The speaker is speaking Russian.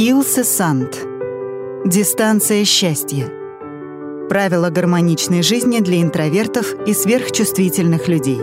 Илсе Сант. Дистанция счастья. Правила гармоничной жизни для интровертов и сверхчувствительных людей.